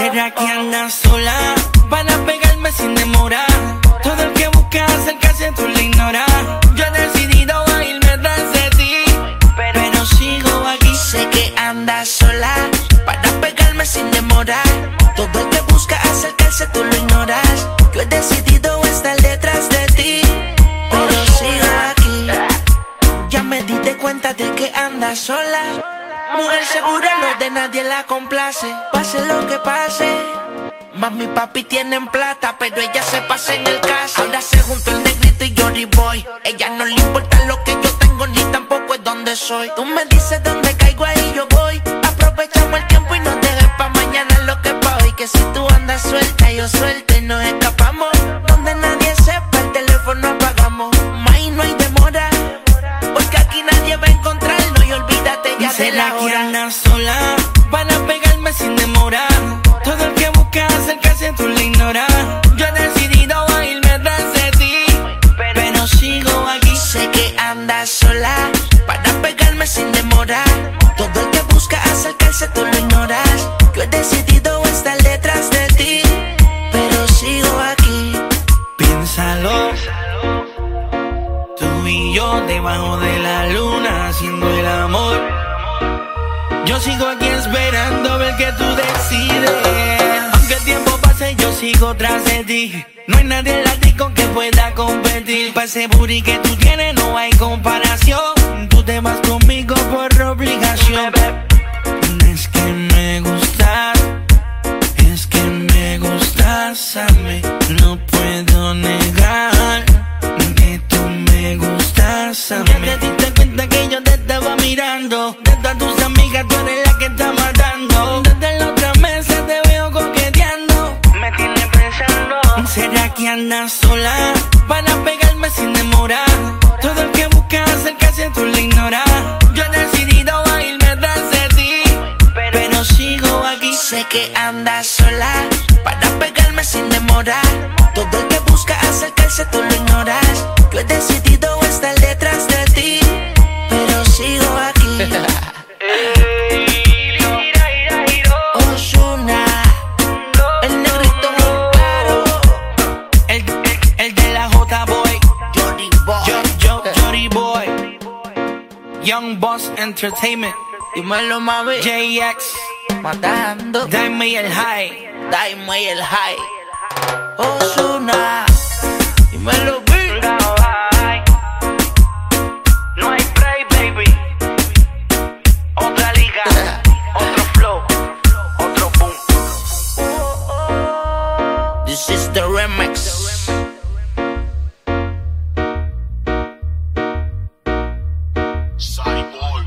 ¿Será que anda sola? Para pegarme sin demora. Todo el que busca acercarse tú lo ignora. Yo he decidido a irme tras de ti, pero sigo aquí. Sé que anda sola. Para pegarme sin demora. Todo el que busca acercarse tú lo ignoras. Yo he decidido estar detrás de ti, pero sigo aquí. Ya me di de cuenta de que anda sola. Mujer segura, no de nadie la complace. Pase lo que pase. Mami y papi tienen plata, pero ella se pasa en el caso. Ahora se junto el negrito y Johnny Boy. Ella no le importa lo que yo tengo, ni tampoco es donde soy. Tú me dices dónde caigo, ahí yo voy. Aprovechamos el tiempo y no dejes pa' mañana lo que pa' hoy. Que si tú andas suelta, yo suelta Tú y yo debajo de la luna haciendo el amor. Yo sigo aquí esperando ver que tú decides. Aunque el tiempo pase, yo sigo tras de ti. No hay nadie en la disco que pueda competir. Pa' ese booty que tú tienes no hay comparación. Tú te vas conmigo por obligación. Es que me gustas, es que me gustas a mí. No gustas a mí. Ya te diste cuenta que yo te estaba mirando. De todas tus amigas, tú eres la que está matando. Desde la otra mesa te veo coqueteando. Me tienes pensando. ¿Será que andas sola? Para pegarme sin demora. Todo el que busca acercarse tú lo ignoras. Yo he decidido a irme tras de ti. Pero sigo aquí. Sé que andas sola para pegarme sin demora. Todo el Young Boss Entertainment. Dímelo, mami. JX. Matando. Dime el high. Dime el high. Osuna. Dímelo, B. No hay play, baby. Otra liga. Otro flow. Otro boom. This is the remix. Sonic Boy.